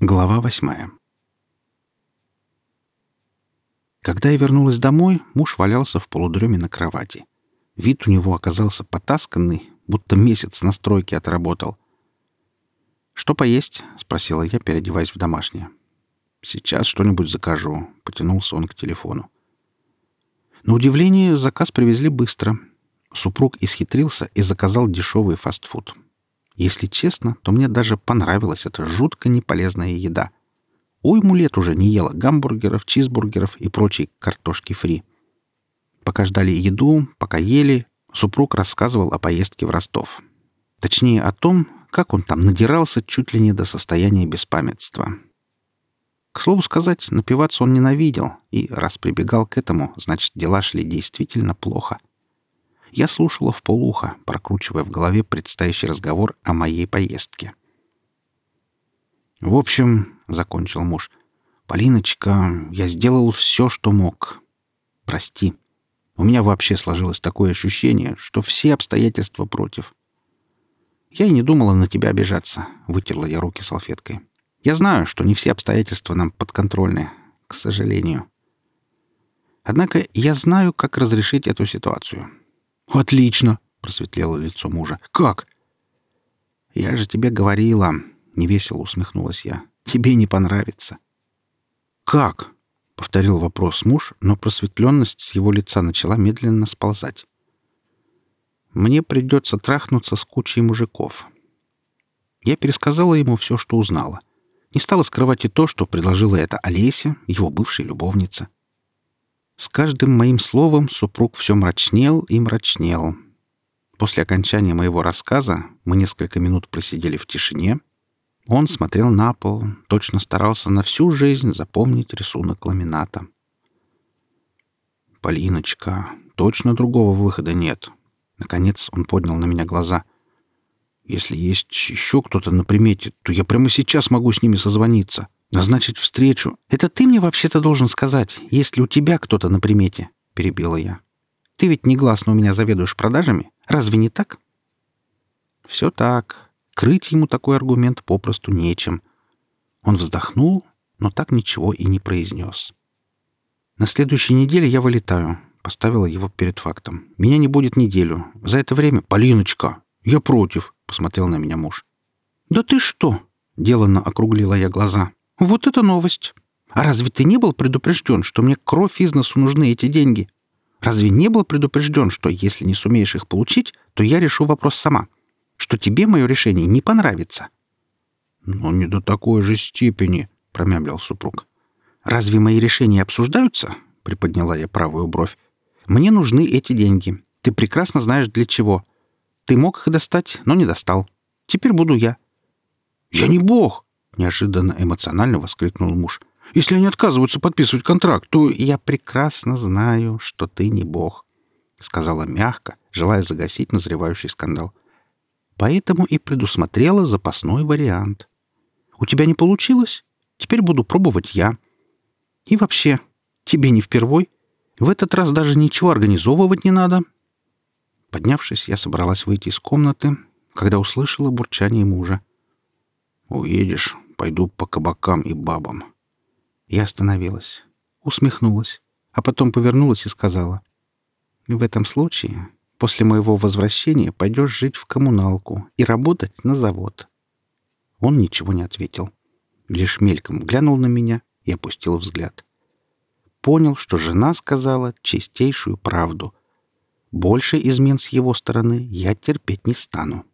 Глава восьмая Когда я вернулась домой, муж валялся в полудреме на кровати. Вид у него оказался потасканный, будто месяц на стройке отработал. «Что поесть?» — спросила я, переодеваясь в домашнее. «Сейчас что-нибудь закажу», — потянулся он к телефону. На удивление, заказ привезли быстро. Супруг исхитрился и заказал дешевый фастфуд. Если честно, то мне даже понравилась эта жутко неполезная еда. Уйму лет уже не ела гамбургеров, чизбургеров и прочей картошки фри. Пока ждали еду, пока ели, супруг рассказывал о поездке в Ростов. Точнее, о том, как он там надирался чуть ли не до состояния беспамятства. К слову сказать, напиваться он ненавидел, и раз прибегал к этому, значит, дела шли действительно плохо. Я слушала в полухо, прокручивая в голове предстоящий разговор о моей поездке. «В общем», — закончил муж, — «Полиночка, я сделал все, что мог. Прости. У меня вообще сложилось такое ощущение, что все обстоятельства против. Я и не думала на тебя обижаться», — вытерла я руки салфеткой. «Я знаю, что не все обстоятельства нам подконтрольны, к сожалению. Однако я знаю, как разрешить эту ситуацию. «Отлично!» — просветлело лицо мужа. «Как?» «Я же тебе говорила!» — невесело усмехнулась я. «Тебе не понравится». «Как?» — повторил вопрос муж, но просветленность с его лица начала медленно сползать. «Мне придется трахнуться с кучей мужиков». Я пересказала ему все, что узнала. Не стала скрывать и то, что предложила это Олеся, его бывшая любовница. С каждым моим словом супруг все мрачнел и мрачнел. После окончания моего рассказа мы несколько минут просидели в тишине. Он смотрел на пол, точно старался на всю жизнь запомнить рисунок ламината. «Полиночка, точно другого выхода нет». Наконец он поднял на меня глаза. «Если есть еще кто-то на примете, то я прямо сейчас могу с ними созвониться». Назначить встречу. Это ты мне вообще-то должен сказать, есть ли у тебя кто-то на примете, перебила я. Ты ведь негласно у меня заведуешь продажами. Разве не так? Все так. Крыть ему такой аргумент попросту нечем. Он вздохнул, но так ничего и не произнес. На следующей неделе я вылетаю. Поставила его перед фактом. Меня не будет неделю. За это время... Полиночка, я против, посмотрел на меня муж. Да ты что? Деланно округлила я глаза. «Вот это новость! А разве ты не был предупрежден, что мне кровь из носу нужны эти деньги? Разве не был предупрежден, что если не сумеешь их получить, то я решу вопрос сама? Что тебе мое решение не понравится?» «Ну, не до такой же степени», — промямлил супруг. «Разве мои решения обсуждаются?» — приподняла я правую бровь. «Мне нужны эти деньги. Ты прекрасно знаешь, для чего. Ты мог их достать, но не достал. Теперь буду я». «Я не бог!» Неожиданно эмоционально воскликнул муж. «Если они отказываются подписывать контракт, то...» «Я прекрасно знаю, что ты не бог», — сказала мягко, желая загасить назревающий скандал. «Поэтому и предусмотрела запасной вариант. У тебя не получилось? Теперь буду пробовать я. И вообще, тебе не впервой. В этот раз даже ничего организовывать не надо». Поднявшись, я собралась выйти из комнаты, когда услышала бурчание мужа. «Уедешь, пойду по кабакам и бабам». Я остановилась, усмехнулась, а потом повернулась и сказала. «В этом случае после моего возвращения пойдешь жить в коммуналку и работать на завод». Он ничего не ответил. Лишь мельком глянул на меня и опустил взгляд. Понял, что жена сказала чистейшую правду. Больше измен с его стороны я терпеть не стану.